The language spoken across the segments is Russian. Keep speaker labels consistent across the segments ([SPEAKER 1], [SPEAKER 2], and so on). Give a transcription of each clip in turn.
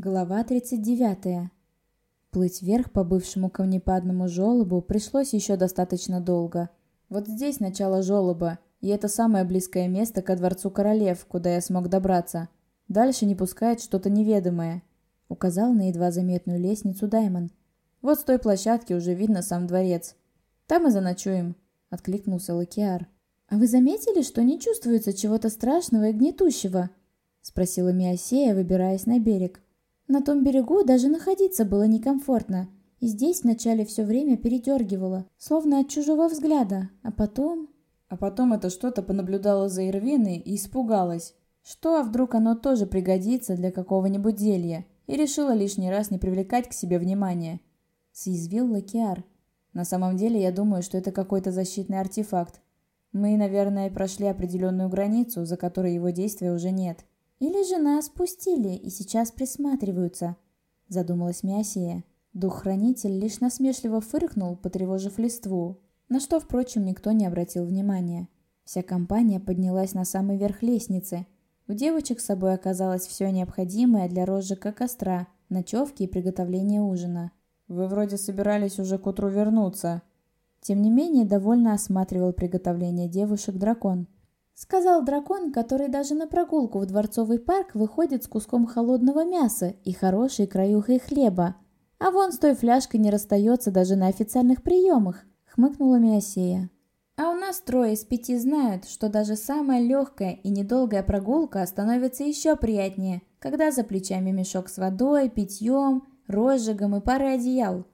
[SPEAKER 1] Глава 39. Плыть вверх по бывшему камнепадному желобу пришлось еще достаточно долго. Вот здесь начало желоба, и это самое близкое место ко дворцу королев, куда я смог добраться. Дальше не пускает что-то неведомое. Указал на едва заметную лестницу Даймон. Вот с той площадки уже видно сам дворец. Там и заночуем, откликнулся Лакиар. А вы заметили, что не чувствуется чего-то страшного и гнетущего? Спросила Миосея, выбираясь на берег. На том берегу даже находиться было некомфортно, и здесь вначале все время передергивало, словно от чужого взгляда, а потом...
[SPEAKER 2] А потом это что-то понаблюдало за Ирвиной и испугалась. Что, а вдруг оно тоже пригодится для какого-нибудь зелья, и решила лишний раз не привлекать к себе внимания. Съязвил Лакиар. На самом деле, я думаю, что это какой-то защитный артефакт. Мы, наверное, прошли определенную границу, за которой его действия уже нет.
[SPEAKER 1] «Или же нас спустили и сейчас присматриваются», — задумалась Миосея. Дух-хранитель лишь насмешливо фыркнул, потревожив листву, на что, впрочем, никто не обратил внимания. Вся компания поднялась на самый верх лестницы. У девочек с собой оказалось все необходимое для розжига костра, ночевки и приготовления ужина.
[SPEAKER 2] «Вы вроде собирались уже к утру вернуться».
[SPEAKER 1] Тем не менее, довольно осматривал приготовление девушек дракон. Сказал дракон, который даже на прогулку в Дворцовый парк выходит с куском холодного мяса и хорошей краюхой хлеба. А вон с той фляжкой не расстается даже на официальных приемах, хмыкнула Миосея. А у нас трое из пяти знают, что даже самая легкая и недолгая прогулка становится еще приятнее, когда за плечами мешок с водой, питьем, розжигом и парой одеял,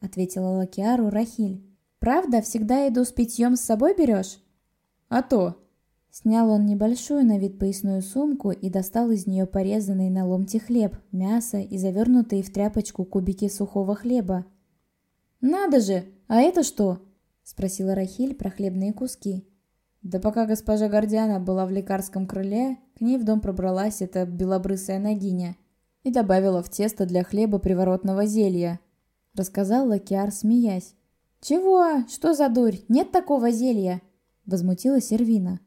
[SPEAKER 1] ответила Лакиару Рахиль. Правда, всегда еду с питьем с собой берешь?
[SPEAKER 2] А то,
[SPEAKER 1] Снял он небольшую на вид поясную сумку и достал из нее порезанный на ломти хлеб, мясо и завернутые в тряпочку кубики сухого хлеба.
[SPEAKER 2] «Надо же! А это что?»
[SPEAKER 1] – спросила Рахиль про хлебные куски.
[SPEAKER 2] Да пока госпожа Гордиана была в лекарском крыле, к ней в дом пробралась эта белобрысая ногиня и добавила в тесто для хлеба приворотного зелья.
[SPEAKER 1] Рассказал Лакиар, смеясь. «Чего? Что за дурь? Нет такого зелья!» – возмутилась Эрвина.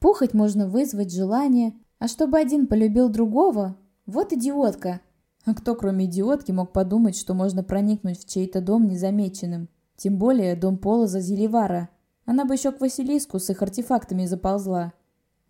[SPEAKER 1] Пухать можно вызвать желание, а чтобы один полюбил другого, вот идиотка.
[SPEAKER 2] А кто, кроме идиотки, мог подумать, что можно проникнуть в чей-то дом незамеченным? Тем более дом Полоза Зеливара. Она бы еще к Василиску с их артефактами заползла.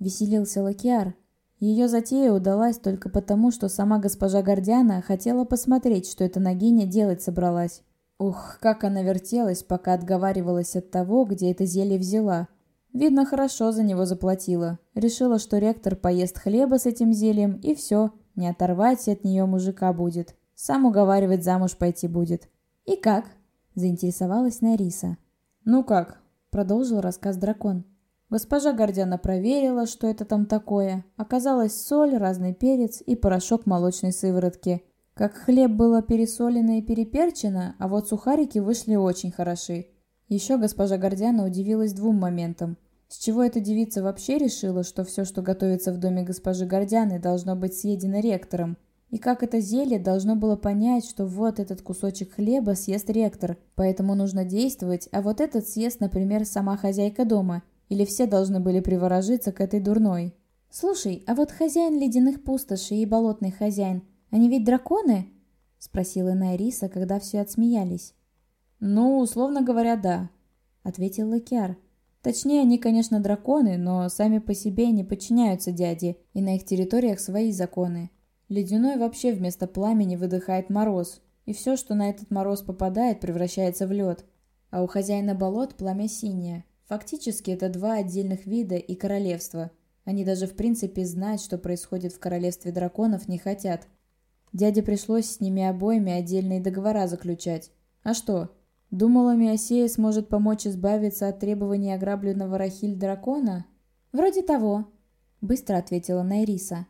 [SPEAKER 1] Веселился Лакиар. Ее затея удалась только потому, что сама госпожа Гордиана хотела посмотреть, что эта ногиня делать собралась.
[SPEAKER 2] Ух, как она вертелась, пока отговаривалась от того, где это зелье взяла. Видно, хорошо за него заплатила. Решила, что ректор поест хлеба с этим зельем, и все, не оторвать от нее мужика будет. Сам уговаривать замуж пойти будет.
[SPEAKER 1] «И как?» – заинтересовалась Нариса.
[SPEAKER 2] «Ну как?» – продолжил рассказ дракон. Госпожа Гордяна проверила, что это там такое. Оказалось соль, разный перец и порошок молочной сыворотки. Как хлеб было пересолено и переперчено, а вот сухарики вышли очень хороши. Еще госпожа Гордяна удивилась двум моментам. С чего эта девица вообще решила, что все, что готовится в доме госпожи Гордяны, должно быть съедено ректором? И как это зелье должно было понять, что вот этот кусочек хлеба съест ректор, поэтому нужно действовать, а вот этот съест, например, сама хозяйка дома, или все должны были приворожиться к этой дурной?
[SPEAKER 1] «Слушай, а вот хозяин ледяных пустошей и болотный хозяин, они ведь драконы?» – спросила Найриса, когда все отсмеялись.
[SPEAKER 2] «Ну, условно говоря, да», — ответил Лакиар. «Точнее, они, конечно, драконы, но сами по себе не подчиняются дяде, и на их территориях свои законы. Ледяной вообще вместо пламени выдыхает мороз, и все, что на этот мороз попадает, превращается в лед. А у хозяина болот пламя синее. Фактически это два отдельных вида и королевства. Они даже в принципе знать, что происходит в королевстве драконов, не хотят. Дяде пришлось с ними обоими отдельные договора заключать. А что, Думала, Миосея сможет помочь избавиться от требований ограбленного Рахиль дракона?
[SPEAKER 1] Вроде того, быстро ответила Найриса.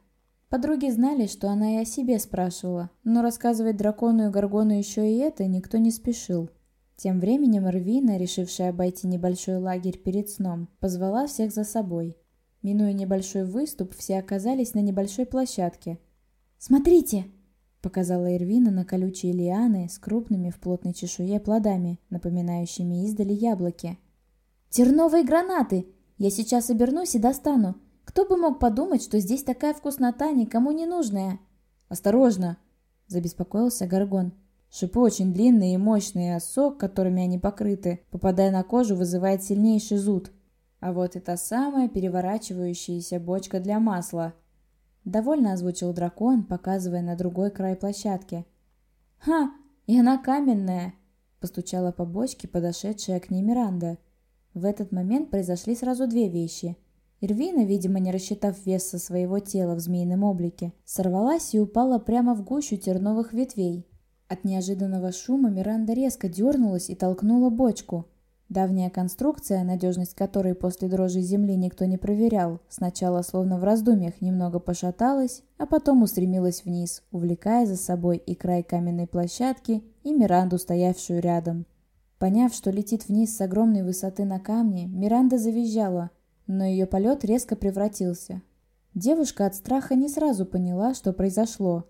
[SPEAKER 1] Подруги знали, что она и о себе спрашивала, но рассказывать дракону и Гаргону еще и это никто не спешил. Тем временем Рвина, решившая обойти небольшой лагерь перед сном, позвала всех за собой. Минуя небольшой выступ, все оказались на небольшой площадке. «Смотрите!» Показала Ирвина на колючие лианы с крупными в плотной чешуе плодами, напоминающими издали яблоки. «Терновые гранаты! Я сейчас обернусь и достану. Кто бы мог подумать, что здесь такая вкуснота никому не нужная?»
[SPEAKER 2] «Осторожно!»
[SPEAKER 1] забеспокоился Гаргон. Шипы очень длинные и мощные, а сок, которыми они покрыты, попадая на кожу, вызывает сильнейший зуд. А вот это самая переворачивающаяся бочка для масла. Довольно озвучил дракон, показывая на другой край площадки. «Ха! И она каменная!» Постучала по бочке подошедшая к ней Миранда. В этот момент произошли сразу две вещи. Ирвина, видимо, не рассчитав вес со своего тела в змеином облике, сорвалась и упала прямо в гущу терновых ветвей, от неожиданного шума Миранда резко дернулась и толкнула бочку. Давняя конструкция, надежность которой после дрожи земли никто не проверял, сначала словно в раздумьях немного пошаталась, а потом устремилась вниз, увлекая за собой и край каменной площадки, и Миранду, стоявшую рядом. Поняв, что летит вниз с огромной высоты на камне, Миранда завизжала, но ее полет резко превратился. Девушка от страха не сразу поняла, что произошло,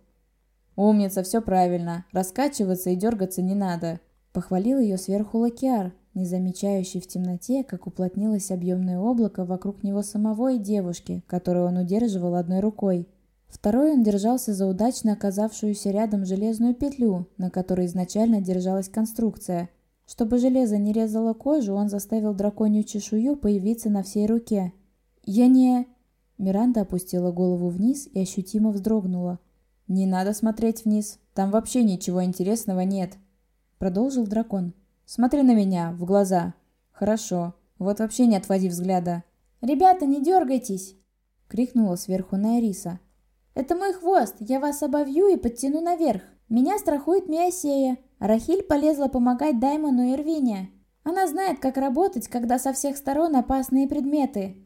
[SPEAKER 1] «Умница, все правильно. Раскачиваться и дергаться не надо», — похвалил ее сверху Лакиар, не замечающий в темноте, как уплотнилось объемное облако вокруг него самого и девушки, которую он удерживал одной рукой. Второй он держался за удачно оказавшуюся рядом железную петлю, на которой изначально держалась конструкция. Чтобы железо не резало кожу, он заставил драконью чешую появиться на всей руке. «Я не...» Миранда опустила голову вниз и ощутимо вздрогнула. «Не надо смотреть вниз. Там вообще ничего интересного нет», — продолжил дракон. «Смотри на меня, в глаза». «Хорошо. Вот вообще не отводи взгляда».
[SPEAKER 2] «Ребята, не дергайтесь!» — крикнула сверху Найриса. «Это мой хвост. Я вас обовью и подтяну наверх. Меня страхует Миосея. Рахиль полезла помогать Даймону и Ирвине. Она знает, как работать, когда со всех сторон опасные предметы.